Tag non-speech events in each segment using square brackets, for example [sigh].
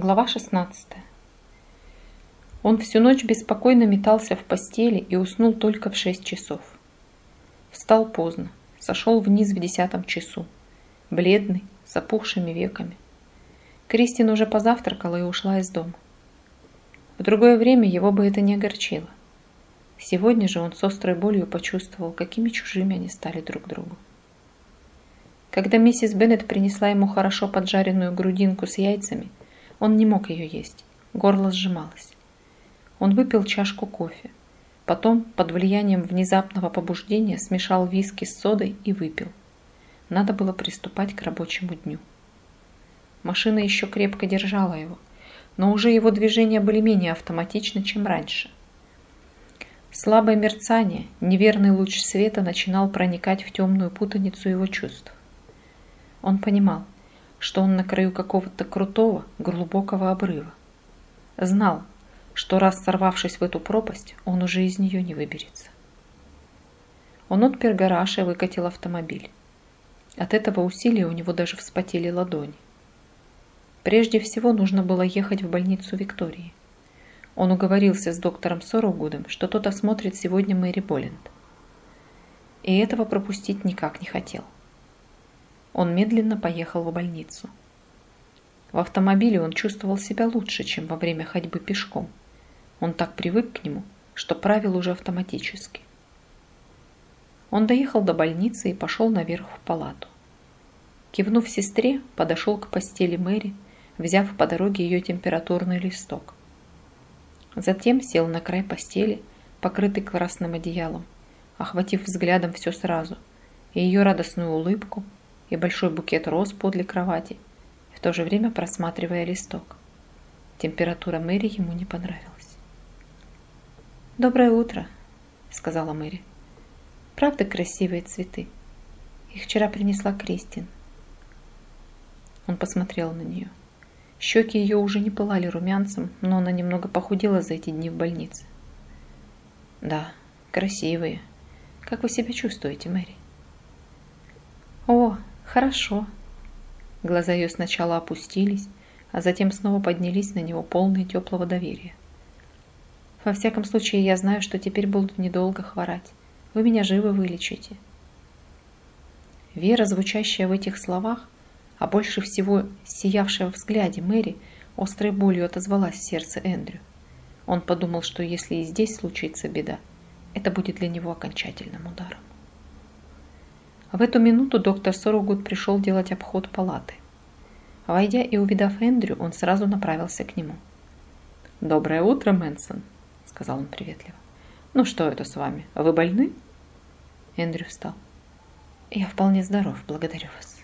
Глава 16. Он всю ночь беспокойно метался в постели и уснул только в 6 часов. Встал поздно, сошел вниз в десятом часу, бледный, с опухшими веками. Кристин уже позавтракала и ушла из дома. В другое время его бы это не огорчило. Сегодня же он с острой болью почувствовал, какими чужими они стали друг другу. Когда миссис Беннет принесла ему хорошо поджаренную грудинку с яйцами, он не мог ее есть. Горло сжималось. Он выпил чашку кофе. Потом, под влиянием внезапного побуждения, смешал виски с содой и выпил. Надо было приступать к рабочему дню. Машина еще крепко держала его, но уже его движения были менее автоматичны, чем раньше. Слабое мерцание, неверный луч света начинал проникать в темную путаницу его чувств. Он понимал, что он на краю какого-то крутого, глубокого обрыва. Знал, что раз сорвавшись в эту пропасть, он уже из нее не выберется. Он отпер гараж и выкатил автомобиль. От этого усилия у него даже вспотели ладони. Прежде всего нужно было ехать в больницу Виктории. Он уговорился с доктором Сорогудом, что тот осмотрит сегодня Мэри Болленд. И этого пропустить никак не хотел. Он медленно поехал в больницу. В автомобиле он чувствовал себя лучше, чем во время ходьбы пешком. Он так привык к нему, что правил уже автоматически. Он доехал до больницы и пошел наверх в палату. Кивнув сестре, подошел к постели Мэри, взяв по дороге ее температурный листок. Затем сел на край постели, покрытый красным одеялом, охватив взглядом все сразу, и ее радостную улыбку, и большой букет роз подле кровати, в то же время просматривая листок. Температура Мэри ему не понравилась. «Доброе утро», — сказала Мэри. «Правда красивые цветы? Их вчера принесла Кристин». Он посмотрел на нее. Щеки ее уже не пылали румянцем, но она немного похудела за эти дни в больнице. «Да, красивые. Как вы себя чувствуете, Мэри?» «О, Хорошо. Глаза ее сначала опустились, а затем снова поднялись на него полные теплого доверия. Во всяком случае, я знаю, что теперь буду недолго хворать. Вы меня живо вылечите. Вера, звучащая в этих словах, а больше всего сиявшая в взгляде Мэри, острой болью отозвалась в сердце Эндрю. Он подумал, что если и здесь случится беда, это будет для него окончательным ударом. В эту минуту доктор Сорогуд пришел делать обход палаты. Войдя и увидав Эндрю, он сразу направился к нему. «Доброе утро, Мэнсон», — сказал он приветливо. «Ну что это с вами? Вы больны?» Эндрю встал. «Я вполне здоров, благодарю вас».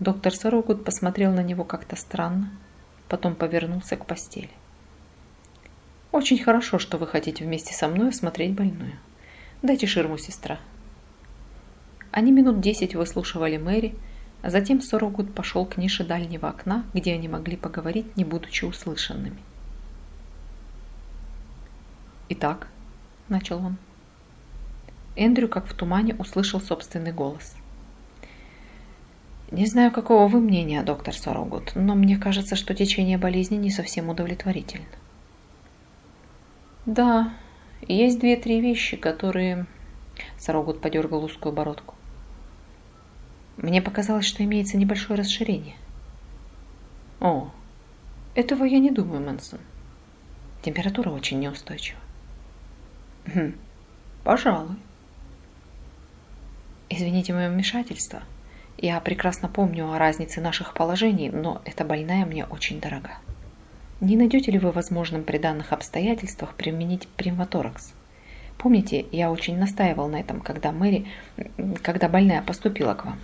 Доктор Сорогуд посмотрел на него как-то странно, потом повернулся к постели. «Очень хорошо, что вы хотите вместе со мной осмотреть больную. Дайте ширму, сестра, они минут десять выслушивали Мэри, а затем Сорогуд пошел к нише дальнего окна, где они могли поговорить, не будучи услышанными. «Итак», — начал он. Эндрю, как в тумане, услышал собственный голос. «Не знаю, какого вы мнения, доктор Сорогуд, но мне кажется, что течение болезни не совсем удовлетворительно». «Да, есть две-три вещи, которые...» Сорогуд подергал узкую бородку. Мне показалось, что имеется небольшое расширение. О, этого я не думаю, Мэнсон. Температура очень неустойчива. Хм, пожалуй. Извините мое вмешательство. Я прекрасно помню о разнице наших положений, но эта больная мне очень дорога. Не найдете ли вы возможным при данных обстоятельствах применить примваторакс? Помните, я очень настаивал на этом, когда Мэри, когда больная поступила к вам.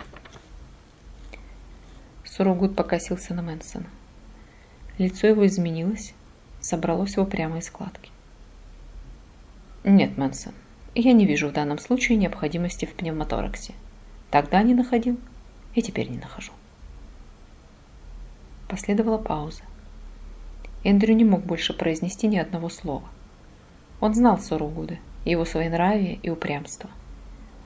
Сурогут покосился на Мэнсона. Лицо его изменилось, собралось в упрямые складки. «Нет, Мэнсон, я не вижу в данном случае необходимости в пневмотораксе. Тогда не находил и теперь не нахожу». Последовала пауза. Эндрю не мог больше произнести ни одного слова. Он знал Сорогуда, его своенравие и упрямство.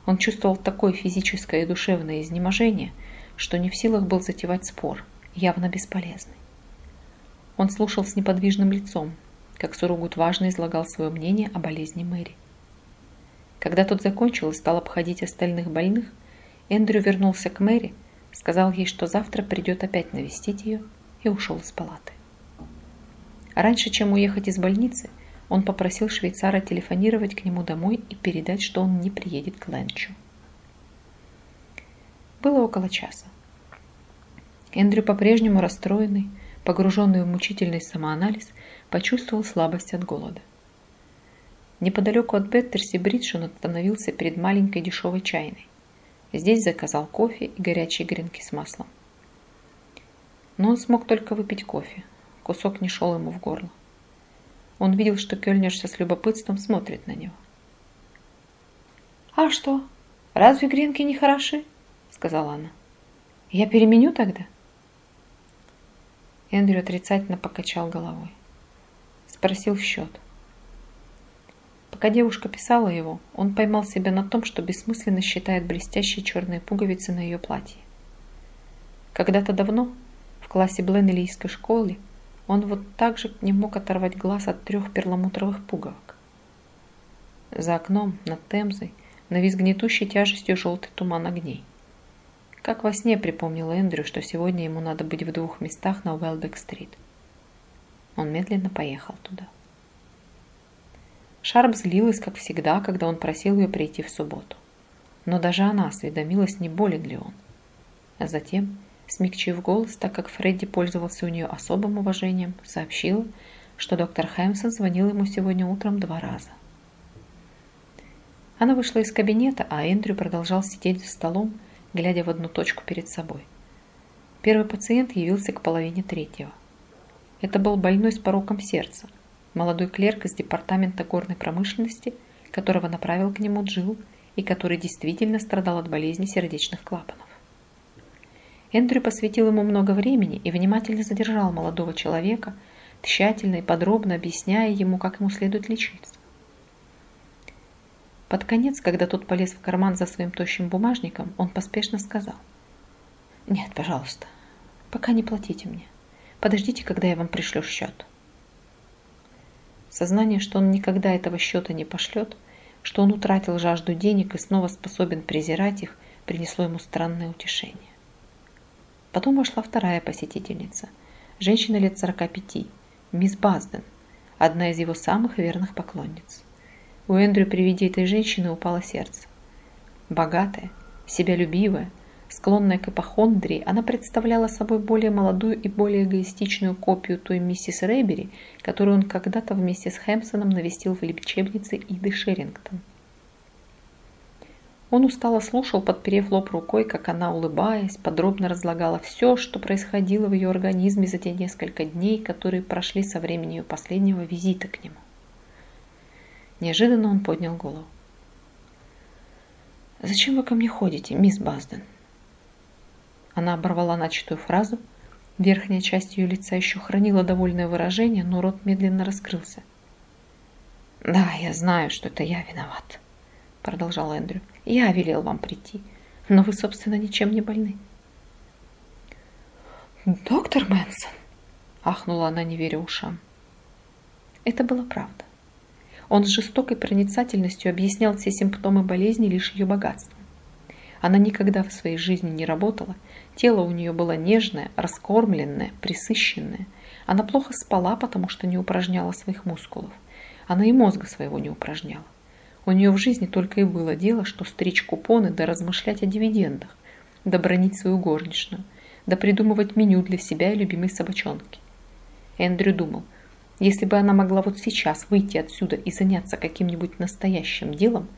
Он чувствовал такое физическое и душевное изнеможение – что не в силах был затевать спор, явно бесполезный. Он слушал с неподвижным лицом, как Суругут важно излагал свое мнение о болезни Мэри. Когда тот закончил и стал обходить остальных больных, Эндрю вернулся к Мэри, сказал ей, что завтра придет опять навестить ее, и ушел из палаты. Раньше, чем уехать из больницы, он попросил швейцара телефонировать к нему домой и передать, что он не приедет к Ленчу. Было около часа. Эндрю, по-прежнему расстроенный, погруженный в мучительный самоанализ, почувствовал слабость от голода. Неподалеку от Беттерси Бридж он остановился перед маленькой дешевой чайной. Здесь заказал кофе и горячие гренки с маслом. Но он смог только выпить кофе. Кусок не шел ему в горло. Он видел, что Кёльнерша с любопытством смотрит на него. «А что, разве гренки не хороши?» Сказала она. «Я переменю тогда?» Эндрю отрицательно покачал головой. Спросил счет. Пока девушка писала его, он поймал себя на том, что бессмысленно считает блестящие черные пуговицы на ее платье. Когда-то давно, в классе Бленнелийской школы, он вот так же не мог оторвать глаз от трех перламутровых пуговок. За окном, над Темзой, навис гнетущей тяжестью желтый туман огней. Как во сне припомнил Эндрю, что сегодня ему надо быть в двух местах на Уэлбек-стрит. Он медленно поехал туда. Шарп злилась, как всегда, когда он просил ее прийти в субботу. Но даже она осведомилась, не болен ли он. А затем, смягчив голос, так как Фредди пользовался у нее особым уважением, сообщила, что доктор Хэмсон звонил ему сегодня утром два раза. Она вышла из кабинета, а Эндрю продолжал сидеть за столом, глядя в одну точку перед собой. Первый пациент явился к половине третьего. Это был больной с пороком сердца, молодой клерк из департамента горной промышленности, которого направил к нему Джилл и который действительно страдал от болезни сердечных клапанов. Эндрю посвятил ему много времени и внимательно задержал молодого человека, тщательно и подробно объясняя ему, как ему следует лечиться. Под конец, когда тот полез в карман за своим тощим бумажником, он поспешно сказал. «Нет, пожалуйста, пока не платите мне. Подождите, когда я вам пришлю счет». Сознание, что он никогда этого счета не пошлет, что он утратил жажду денег и снова способен презирать их, принесло ему странное утешение. Потом вошла вторая посетительница, женщина лет 45, мисс Базден, одна из его самых верных поклонниц. У Эндрю при виде этой женщины упало сердце. Богатая, себялюбивая, склонная к эпохондрии, она представляла собой более молодую и более эгоистичную копию той миссис Рэйбери, которую он когда-то вместе с Хэмпсоном навестил в лечебнице Иды Шерингтон. Он устало слушал, подперев лоб рукой, как она, улыбаясь, подробно разлагала все, что происходило в ее организме за те несколько дней, которые прошли со времени ее последнего визита к нему. Неожиданно он поднял голову. «Зачем вы ко мне ходите, мисс Базден?» Она оборвала начатую фразу. Верхняя часть ее лица еще хранила довольное выражение, но рот медленно раскрылся. «Да, я знаю, что это я виноват», — продолжал Эндрю. «Я велел вам прийти, но вы, собственно, ничем не больны». «Доктор Мэнсон!» — ахнула она, не веря ушам. Это была правда. Он с жестокой проницательностью объяснял все симптомы болезни лишь ее богатством. Она никогда в своей жизни не работала, тело у нее было нежное, раскормленное, присыщенное. Она плохо спала, потому что не упражняла своих мускулов. Она и мозга своего не упражняла. У нее в жизни только и было дело, что стричь купоны да размышлять о дивидендах, да бронить свою горничную, да придумывать меню для себя и любимой собачонки. Эндрю думал, если бы она могла вот сейчас выйти отсюда и заняться каким-нибудь настоящим делом,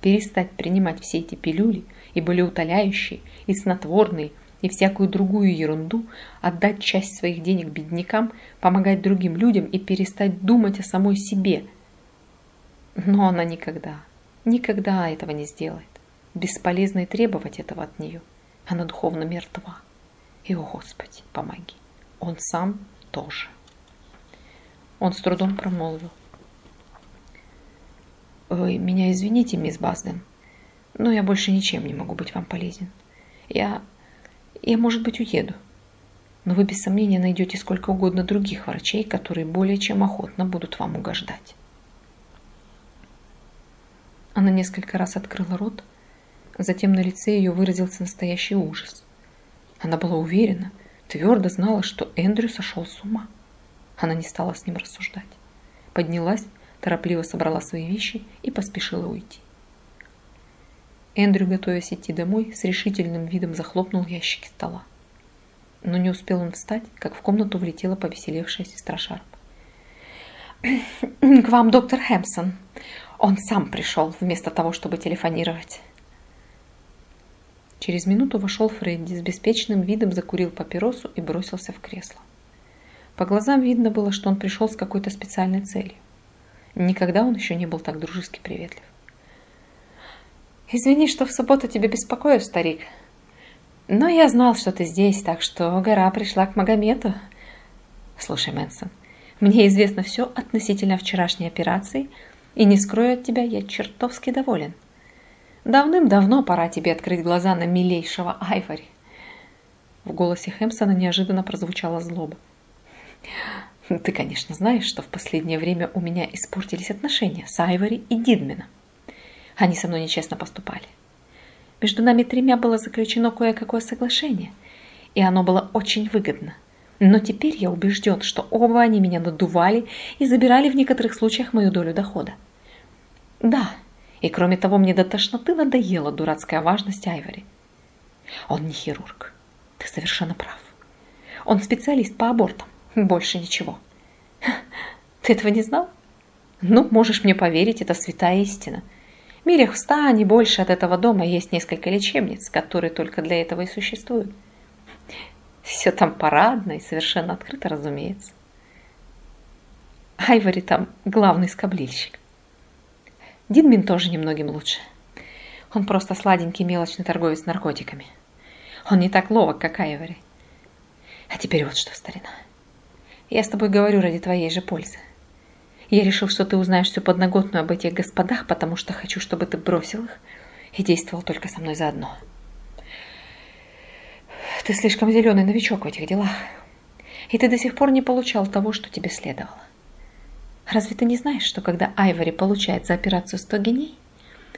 перестать принимать все эти пилюли и болеутоляющие, и снотворные, и всякую другую ерунду, отдать часть своих денег беднякам, помогать другим людям и перестать думать о самой себе. Но она никогда, никогда этого не сделает. Бесполезно и требовать этого от нее. Она духовно мертва. И, о Господи, помоги. Он сам тоже. Он с трудом промолвил. «Вы меня извините, мисс Базден, но я больше ничем не могу быть вам полезен. Я... я, может быть, уеду». но вы без сомнения найдете сколько угодно других врачей, которые более чем охотно будут вам угождать. Она несколько раз открыла рот, затем на лице ее выразился настоящий ужас. Она была уверена, твердо знала, что Эндрю сошел с ума. Она не стала с ним рассуждать. Поднялась, торопливо собрала свои вещи и поспешила уйти. Эндрю, готовясь идти домой, с решительным видом захлопнул ящики стола. Но не успел он встать, как в комнату влетела повеселевшая сестра Шарп. «К вам доктор Хэмпсон. Он сам пришел, вместо того, чтобы телефонировать». Через минуту вошел Фредди, с беспечным видом закурил папиросу и бросился в кресло. По глазам видно было, что он пришел с какой-то специальной целью. Никогда он еще не был так дружески приветлив. «Извини, что в субботу тебя беспокою, старик. Но я знал, что ты здесь, так что гора пришла к Магомету. Слушай, Мэнсон, мне известно все относительно вчерашней операции, и не скрою от тебя, я чертовски доволен. Давным-давно пора тебе открыть глаза на милейшего Айвори. В голосе Хэмпсона неожиданно прозвучала злоба. [laughs] Ты, конечно, знаешь, что в последнее время у меня испортились отношения с Айвори и Дидменом. Они со мной нечестно поступали. Между нами тремя было заключено кое-какое соглашение, и оно было очень выгодно. Но теперь я убежден, что оба они меня надували и забирали в некоторых случаях мою долю дохода. Да, и кроме того, мне до тошноты надоела дурацкая важность Айвори. Он не хирург. Ты совершенно прав. Он специалист по абортам. Больше ничего. Ты этого не знал? Ну, можешь мне поверить, это святая истина. Милях в ста, не больше от этого дома есть несколько лечебниц, которые только для этого и существуют. Все там парадно и совершенно открыто, разумеется. Айвори там главный скоблильщик. Динмин тоже немногим лучше. Он просто сладенький мелочный торговец наркотиками. Он не так ловок, как Айвори. А теперь вот что, старина. Я с тобой говорю ради твоей же пользы. Я решил, что ты узнаешь всю подноготную об этих господах, потому что хочу, чтобы ты бросил их и действовал только со мной заодно. Ты слишком зеленый новичок в этих делах, и ты до сих пор не получал того, что тебе следовало. Разве ты не знаешь, что когда Айвори получает за операцию 100 геней,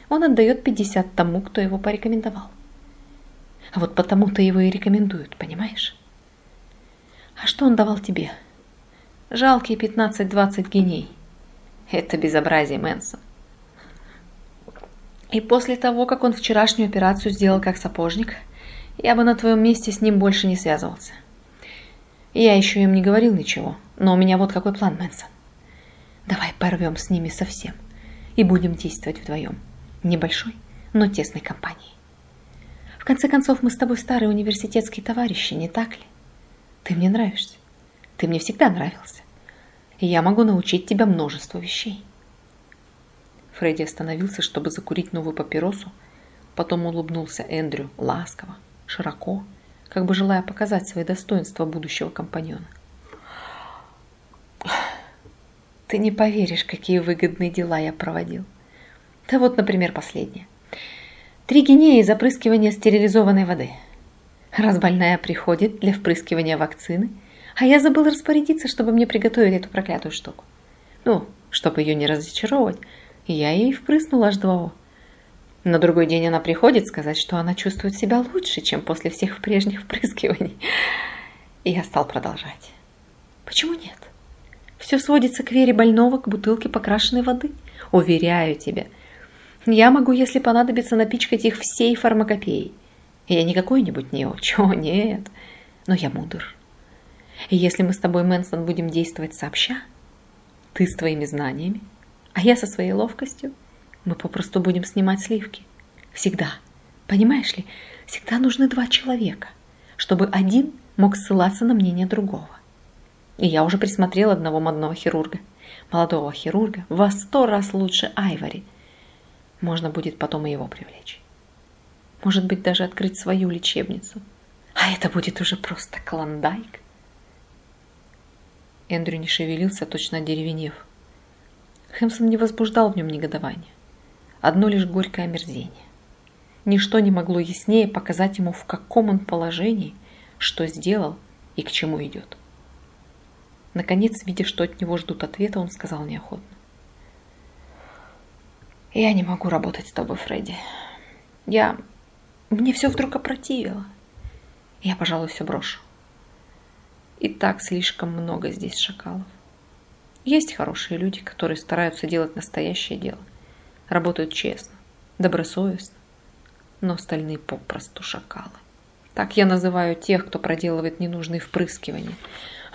он отдает 50 тому, кто его порекомендовал? А вот потому-то его и рекомендуют, понимаешь? А что он давал тебе? Жалкие 15-20 геней. Это безобразие, Мэнсон. И после того, как он вчерашнюю операцию сделал как сапожник, я бы на твоем месте с ним больше не связывался. Я еще им не говорил ничего, но у меня вот какой план, Мэнсон. Давай порвем с ними совсем и будем действовать вдвоем. Небольшой, но тесной компанией. В конце концов, мы с тобой старые университетские товарищи, не так ли? Ты мне нравишься. Ты мне всегда нравился и я могу научить тебя множеству вещей. Фредди остановился, чтобы закурить новую папиросу, потом улыбнулся Эндрю ласково, широко, как бы желая показать свои достоинства будущего компаньона. Ты не поверишь, какие выгодные дела я проводил. Да вот, например, последнее. Три гинеи за опрыскивания стерилизованной воды. Раз больная приходит для впрыскивания вакцины – а я забыл распорядиться, чтобы мне приготовили эту проклятую штуку. Ну, чтобы ее не разочаровывать, я ей впрыснула аж два На другой день она приходит сказать, что она чувствует себя лучше, чем после всех прежних впрыскиваний. И я стал продолжать. Почему нет? Все сводится к вере больного к бутылке покрашенной воды. Уверяю тебя. Я могу, если понадобится, напичкать их всей фармакопеей. Я не какой-нибудь неуч, о нет, но я мудр. Если мы с тобой, Мэнсон, будем действовать сообща, ты с твоими знаниями, а я со своей ловкостью, мы попросту будем снимать сливки. Всегда. Понимаешь ли, всегда нужны два человека, чтобы один мог ссылаться на мнение другого. И я уже присмотрел одного модного хирурга, молодого хирурга, во сто раз лучше Айвори. Можно будет потом и его привлечь. Может быть, даже открыть свою лечебницу. А это будет уже просто клондайк. Эндрю не шевелился, точно деревенев. Хэмсон не возбуждал в нем негодования. Одно лишь горькое омерзение. Ничто не могло яснее показать ему, в каком он положении, что сделал и к чему идет. Наконец, видя, что от него ждут ответа, он сказал неохотно. «Я не могу работать с тобой, Фредди. Я... Мне все вдруг опротивило. Я, пожалуй, все брошу. И так слишком много здесь шакалов. Есть хорошие люди, которые стараются делать настоящее дело. Работают честно, добросовестно. Но остальные попросту шакалы. Так я называю тех, кто проделывает ненужные впрыскивания.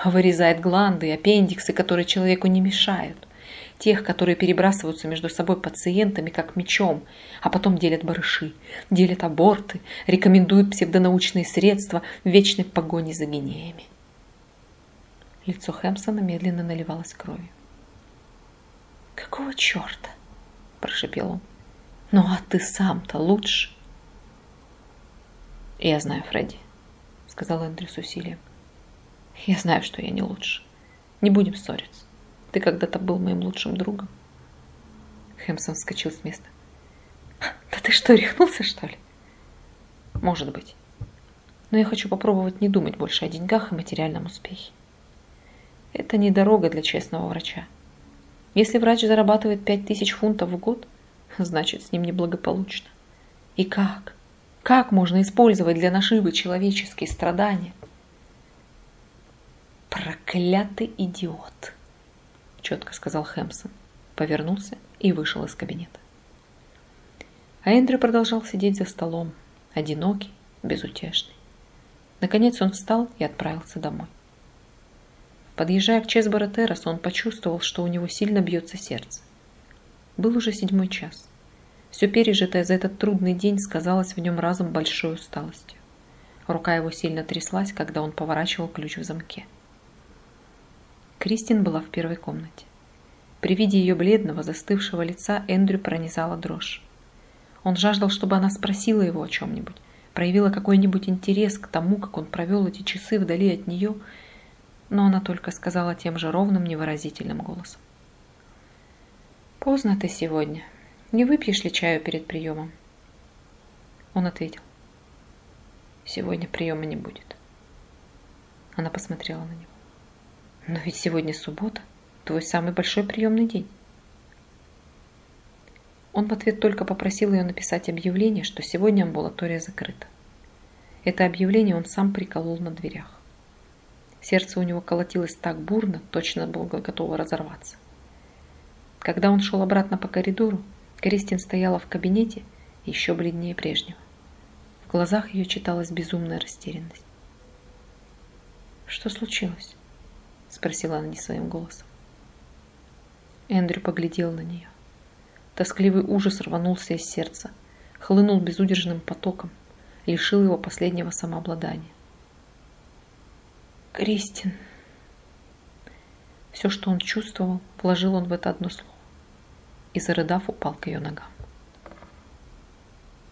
Вырезает гланды и аппендиксы, которые человеку не мешают. Тех, которые перебрасываются между собой пациентами как мечом, а потом делят барыши, делят аборты, рекомендуют псевдонаучные средства в вечной погоне за гениями. Лицо Хэмпсона медленно наливалось кровью. «Какого черта?» – прошепел он. «Ну а ты сам-то лучше!» «Я знаю, Фредди», – сказал Эндрю с усилием. «Я знаю, что я не лучше. Не будем ссориться. Ты когда-то был моим лучшим другом». Хэмпсон вскочил с места. «Да ты что, рехнулся, что ли?» «Может быть. Но я хочу попробовать не думать больше о деньгах и материальном успехе. Это не дорога для честного врача. Если врач зарабатывает 5000 фунтов в год, значит, с ним неблагополучно. И как? Как можно использовать для наживы человеческие страдания? «Проклятый идиот!» – четко сказал Хэмпсон, повернулся и вышел из кабинета. А Эндрю продолжал сидеть за столом, одинокий, безутешный. Наконец он встал и отправился домой. Подъезжая к Чесборо Террасу, он почувствовал, что у него сильно бьется сердце. Был уже седьмой час. Все пережитое за этот трудный день сказалось в нем разом большой усталостью. Рука его сильно тряслась, когда он поворачивал ключ в замке. Кристин была в первой комнате. При виде ее бледного, застывшего лица Эндрю пронизала дрожь. Он жаждал, чтобы она спросила его о чем-нибудь, проявила какой-нибудь интерес к тому, как он провел эти часы вдали от нее но она только сказала тем же ровным, невыразительным голосом. «Поздно ты сегодня. Не выпьешь ли чаю перед приемом?» Он ответил. «Сегодня приема не будет». Она посмотрела на него. «Но ведь сегодня суббота, твой самый большой приемный день». Он в ответ только попросил ее написать объявление, что сегодня амбулатория закрыта. Это объявление он сам приколол на дверях. Сердце у него колотилось так бурно, точно было готово разорваться. Когда он шел обратно по коридору, Кристин стояла в кабинете еще бледнее прежнего. В глазах ее читалась безумная растерянность. «Что случилось?» – спросила она не своим голосом. Эндрю поглядел на нее. Тоскливый ужас рванулся из сердца, хлынул безудержным потоком, лишил его последнего самообладания. Кристин. Все, что он чувствовал, вложил он в это одно слово и, зарыдав, упал к ее ногам.